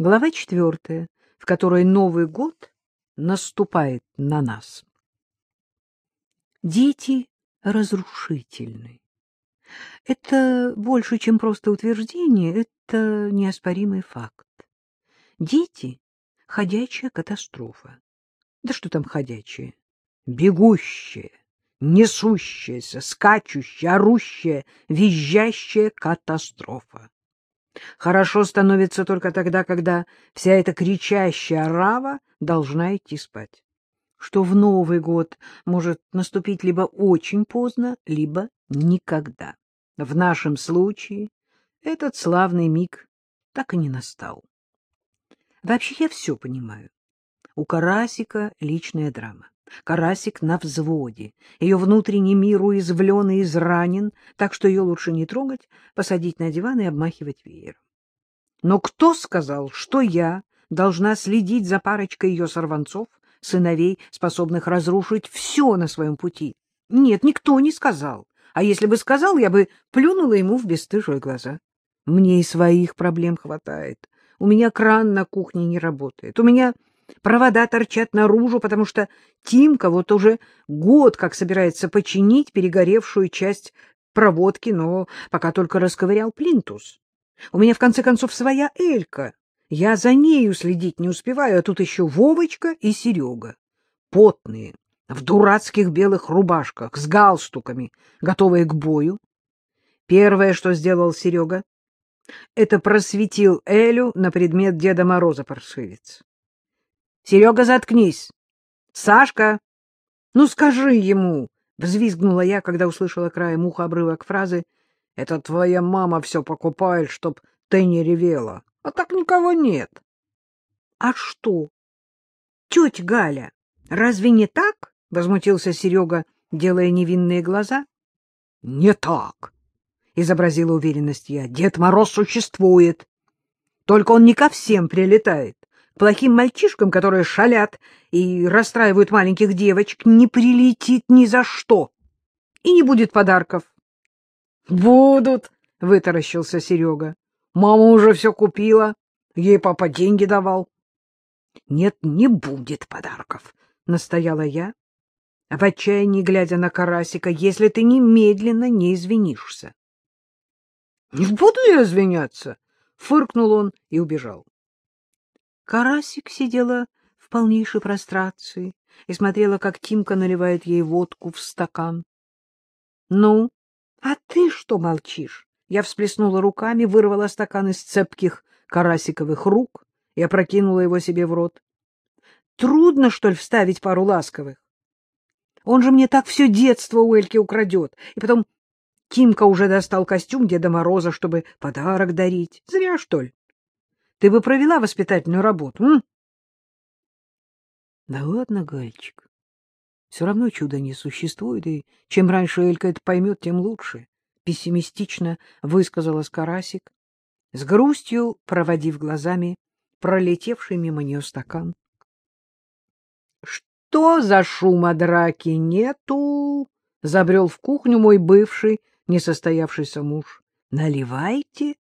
Глава четвертая, в которой Новый год наступает на нас. Дети разрушительны. Это больше, чем просто утверждение, это неоспоримый факт. Дети — ходячая катастрофа. Да что там ходячая? Бегущая, несущаяся, скачущая, орущая, визжащая катастрофа. Хорошо становится только тогда, когда вся эта кричащая орава должна идти спать. Что в Новый год может наступить либо очень поздно, либо никогда. В нашем случае этот славный миг так и не настал. Вообще я все понимаю. У Карасика личная драма. Карасик на взводе. Ее внутренний мир уязвлен и изранен, так что ее лучше не трогать, посадить на диван и обмахивать веером. Но кто сказал, что я должна следить за парочкой ее сорванцов, сыновей, способных разрушить все на своем пути? Нет, никто не сказал. А если бы сказал, я бы плюнула ему в бесстыжие глаза. Мне и своих проблем хватает. У меня кран на кухне не работает. У меня Провода торчат наружу, потому что Тимка вот уже год как собирается починить перегоревшую часть проводки, но пока только расковырял плинтус. У меня, в конце концов, своя Элька. Я за нею следить не успеваю, а тут еще Вовочка и Серега. Потные, в дурацких белых рубашках, с галстуками, готовые к бою. Первое, что сделал Серега, это просветил Элю на предмет Деда Мороза паршивец. Серега, заткнись. Сашка, ну скажи ему, взвизгнула я, когда услышала краем уха обрывок фразы «Это твоя мама все покупает, чтоб ты не ревела, а так никого нет». «А что? Тетя Галя, разве не так?» — возмутился Серега, делая невинные глаза. «Не так», — изобразила уверенность я. «Дед Мороз существует, только он не ко всем прилетает плохим мальчишкам, которые шалят и расстраивают маленьких девочек, не прилетит ни за что. И не будет подарков. — Будут, — вытаращился Серега. — Мама уже все купила. Ей папа деньги давал. — Нет, не будет подарков, — настояла я, в отчаянии глядя на Карасика, если ты немедленно не извинишься. — Не буду я извиняться, — фыркнул он и убежал. Карасик сидела в полнейшей прострации и смотрела, как Тимка наливает ей водку в стакан. — Ну, а ты что молчишь? Я всплеснула руками, вырвала стакан из цепких карасиковых рук и опрокинула его себе в рот. — Трудно, что ли, вставить пару ласковых? Он же мне так все детство у Эльки украдет. И потом Тимка уже достал костюм Деда Мороза, чтобы подарок дарить. Зря, что ли? Ты бы провела воспитательную работу, м? Да ладно, Гальчик. Все равно чуда не существует, и чем раньше Элька это поймет, тем лучше. Пессимистично высказалась Карасик, с грустью проводив глазами пролетевший мимо нее стакан. — Что за шума драки нету? — забрел в кухню мой бывший несостоявшийся муж. — Наливайте.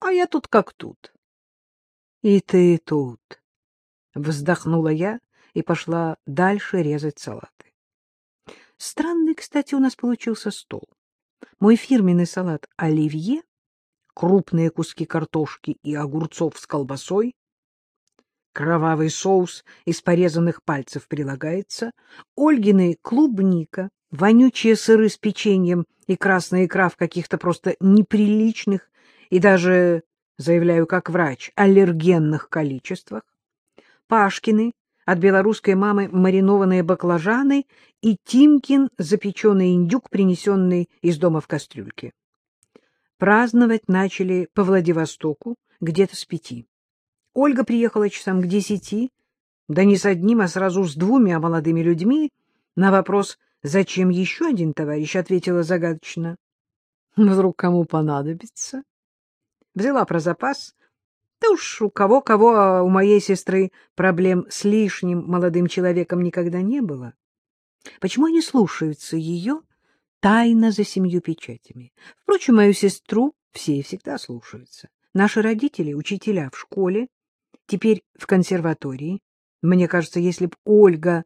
А я тут как тут. И ты тут. Вздохнула я и пошла дальше резать салаты. Странный, кстати, у нас получился стол. Мой фирменный салат оливье, крупные куски картошки и огурцов с колбасой, кровавый соус из порезанных пальцев прилагается, Ольгины клубника, вонючие сыры с печеньем и красная икра в каких-то просто неприличных и даже заявляю как врач, аллергенных количествах, Пашкины от белорусской мамы маринованные баклажаны и Тимкин запеченный индюк, принесенный из дома в кастрюльке. Праздновать начали по Владивостоку где-то с пяти. Ольга приехала часам к десяти, да не с одним, а сразу с двумя молодыми людьми. На вопрос «Зачем еще один товарищ?» ответила загадочно. «Вдруг кому понадобится?» Взяла про запас. Да уж у кого-кого, а у моей сестры проблем с лишним молодым человеком никогда не было. Почему они слушаются ее тайно за семью печатями? Впрочем, мою сестру все и всегда слушаются. Наши родители — учителя в школе, теперь в консерватории. Мне кажется, если б Ольга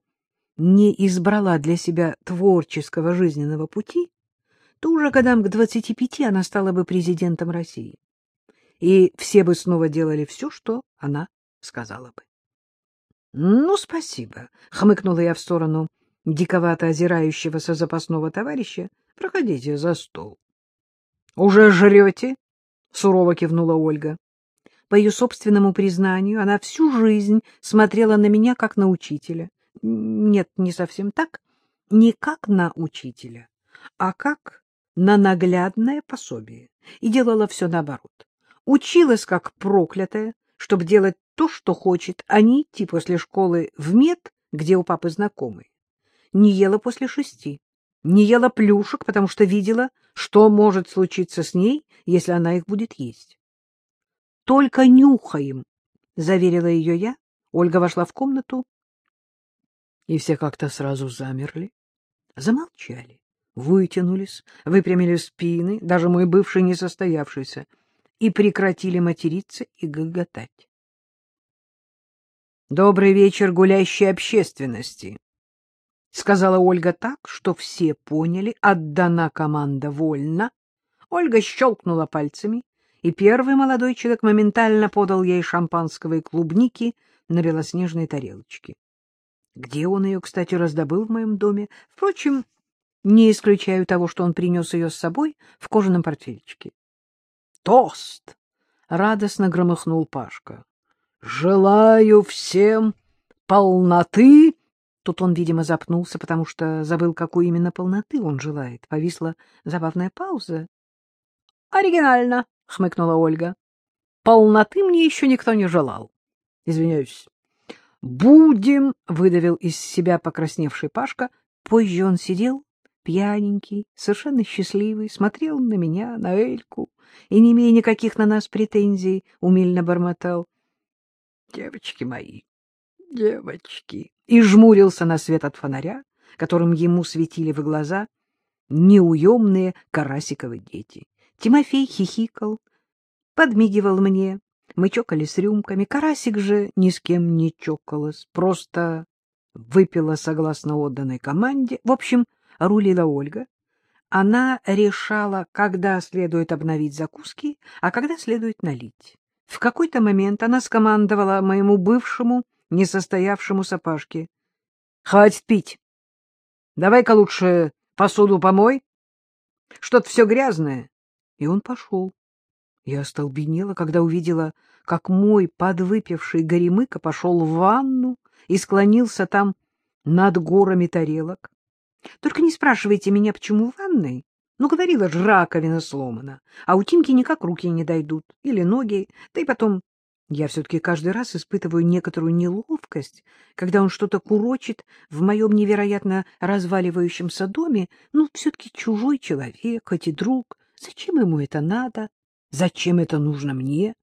не избрала для себя творческого жизненного пути, то уже годам к двадцати пяти она стала бы президентом России. И все бы снова делали все, что она сказала бы. — Ну, спасибо, — хмыкнула я в сторону диковато озирающегося запасного товарища. — Проходите за стол. — Уже жрете? — сурово кивнула Ольга. По ее собственному признанию, она всю жизнь смотрела на меня как на учителя. Нет, не совсем так. Не как на учителя, а как на наглядное пособие. И делала все наоборот. Училась как проклятая, чтобы делать то, что хочет, а не идти после школы в мед, где у папы знакомый. Не ела после шести, не ела плюшек, потому что видела, что может случиться с ней, если она их будет есть. — Только нюхаем, — заверила ее я. Ольга вошла в комнату, и все как-то сразу замерли, замолчали, вытянулись, выпрямили спины, даже мой бывший несостоявшийся, и прекратили материться и гоготать. Добрый вечер гулящей общественности, — сказала Ольга так, что все поняли, отдана команда вольно. Ольга щелкнула пальцами, и первый молодой человек моментально подал ей шампанского и клубники на белоснежной тарелочке. Где он ее, кстати, раздобыл в моем доме? Впрочем, не исключаю того, что он принес ее с собой в кожаном портфельчике. «Тост!» — радостно громыхнул Пашка. Желаю всем полноты. Тут он, видимо, запнулся, потому что забыл, какую именно полноты он желает. Повисла забавная пауза. Оригинально, хмыкнула Ольга. Полноты мне еще никто не желал. Извиняюсь. Будем, выдавил из себя покрасневший Пашка. Позже он сидел пьяненький, совершенно счастливый, смотрел на меня, на Эльку, и, не имея никаких на нас претензий, умильно бормотал девочки мои, девочки, и жмурился на свет от фонаря, которым ему светили в глаза неуемные карасиковы дети. Тимофей хихикал, подмигивал мне, мы чокались рюмками, карасик же ни с кем не чокалась, просто выпила согласно отданной команде. В общем, рулила Ольга. Она решала, когда следует обновить закуски, а когда следует налить. В какой-то момент она скомандовала моему бывшему, несостоявшемуся Пашке. — Хватит пить. Давай-ка лучше посуду помой. Что-то все грязное. И он пошел. Я остолбенела, когда увидела, как мой подвыпивший горемыка пошел в ванну и склонился там над горами тарелок. Только не спрашивайте меня, почему в ванной. Ну, говорила же, раковина сломана, а у Тимки никак руки не дойдут, или ноги, да и потом... Я все-таки каждый раз испытываю некоторую неловкость, когда он что-то курочит в моем невероятно разваливающемся доме. Ну, все-таки чужой человек, хоть и друг. Зачем ему это надо? Зачем это нужно мне?